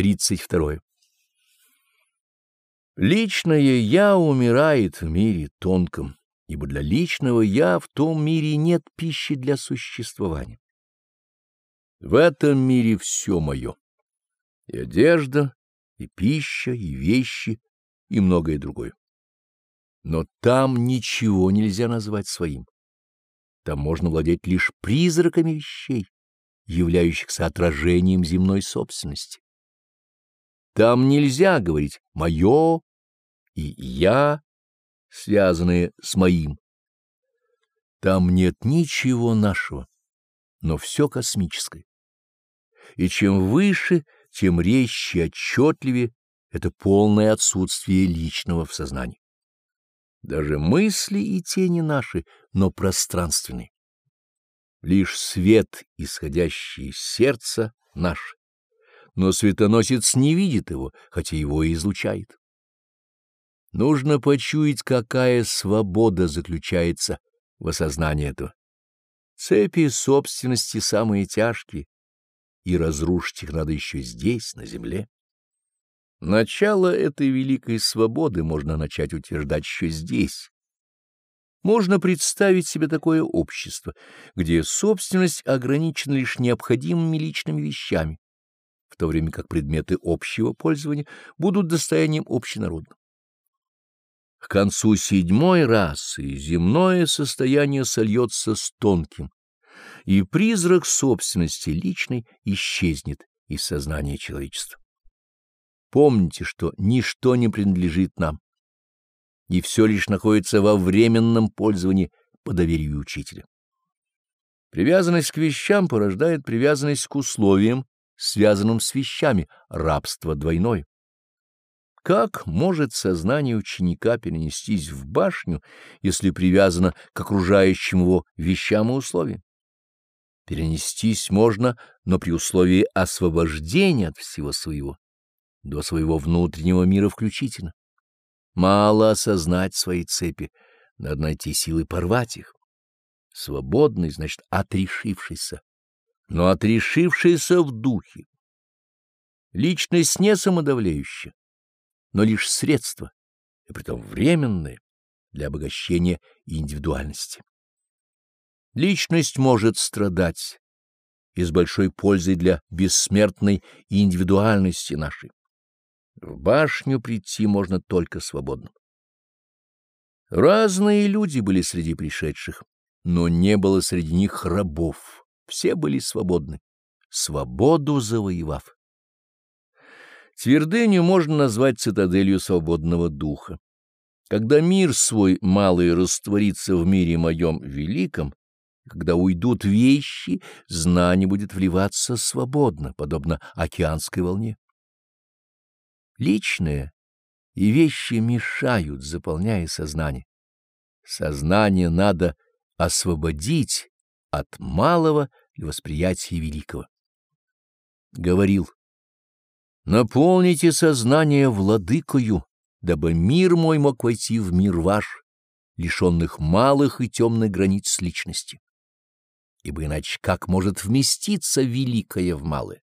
32. Личное «я» умирает в мире тонком, ибо для личного «я» в том мире нет пищи для существования. В этом мире все мое. И одежда, и пища, и вещи, и многое другое. Но там ничего нельзя назвать своим. Там можно владеть лишь призраками вещей, являющихся отражением земной собственности. Там нельзя говорить «моё» и «я», связанные с моим. Там нет ничего нашего, но все космическое. И чем выше, тем резче и отчетливее это полное отсутствие личного в сознании. Даже мысли и тени наши, но пространственные. Лишь свет, исходящий из сердца, наш, но светоносец не видит его, хотя его и излучает. Нужно почуять, какая свобода заключается в осознании этого. Цепи собственности самые тяжкие, и разрушить их надо еще здесь, на земле. Начало этой великой свободы можно начать утверждать еще здесь. Можно представить себе такое общество, где собственность ограничена лишь необходимыми личными вещами, в то время как предметы общего пользования будут достоянием общенародным. К концу седьмой расы земное состояние сольется с тонким, и призрак собственности личной исчезнет из сознания человечества. Помните, что ничто не принадлежит нам, и все лишь находится во временном пользовании по доверию учителя. Привязанность к вещам порождает привязанность к условиям, связанным с вещами, рабство двойное. Как может сознание ученика перенестись в башню, если привязано к окружающим его вещам и условиям? Перенестись можно, но при условии освобождения от всего своего до своего внутреннего мира включительно. Мало осознать свои цепи, надо найти силы порвать их. Свободный, значит, отрешившийся, но отрешившийся в духе. Личность не самодавляющая, но лишь средство, и притом временное, для обогащения индивидуальности. Личность может страдать и с большой пользой для бессмертной индивидуальности нашей. В башню прийти можно только свободно. Разные люди были среди пришедших, но не было среди них рабов. Все были свободны, свободу завоевав. Твердыню можно назвать цитаделью свободного духа. Когда мир свой малый растворится в мире моем великом, когда уйдут вещи, знание будет вливаться свободно, подобно океанской волне. Личное и вещи мешают, заполняя сознание. Сознание надо освободить от малого для восприятия великого. Говорил, наполните сознание владыкою, дабы мир мой мог войти в мир ваш, лишенных малых и темных границ личности. Ибо иначе как может вместиться великое в малое?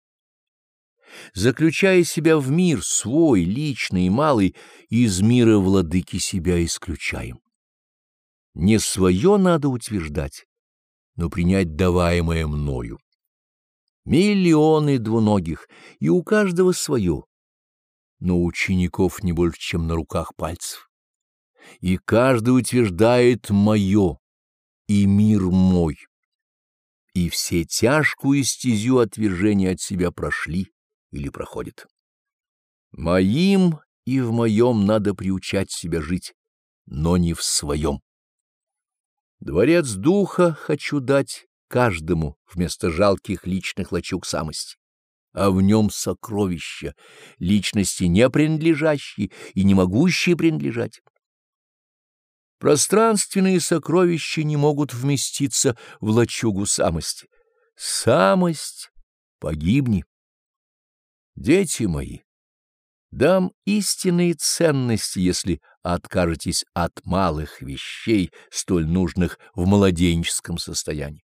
заключая себя в мир свой, личный и малый, из мира владыки себя исключаем. Не свое надо утверждать, но принять даваемое мною. Миллионы двуногих, и у каждого свое, но учеников не больше, чем на руках пальцев. И каждый утверждает «моё» и «мир мой». И все тяжкую стезю отвержения от себя прошли или проходит. Моим и в моем надо приучать себя жить, но не в своем. Дворец духа хочу дать каждому вместо жалких личных лачуг самости, а в нем сокровища, личности не принадлежащие и не могущие принадлежать. Пространственные сокровища не могут вместиться в лачугу самости. Самость погибни. Дети мои, дам истинные ценности, если откажетесь от малых вещей, столь нужных в младенческом состоянии.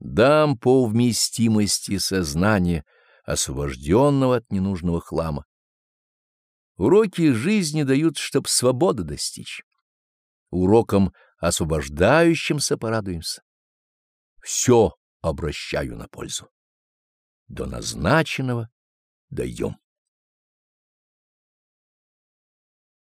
Дам по вместимости сознания, освобожденного от ненужного хлама. Уроки жизни дают, чтоб свободы достичь. Уроком освобождающимся порадуемся. Все обращаю на пользу. До назначенного дойдем.